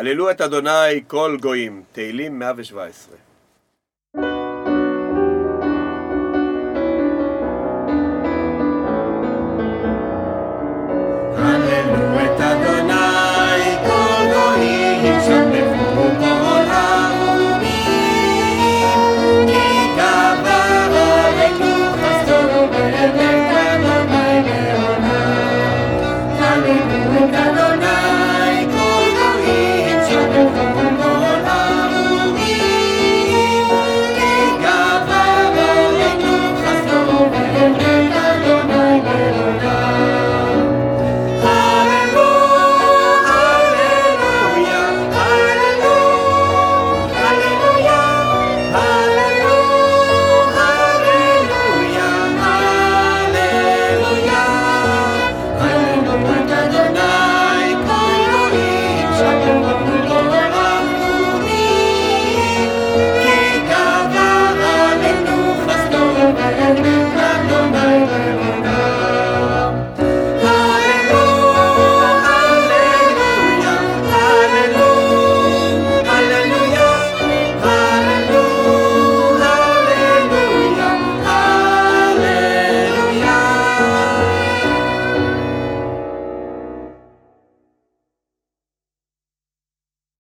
הללו את אדוני כל גויים, תהילים 117.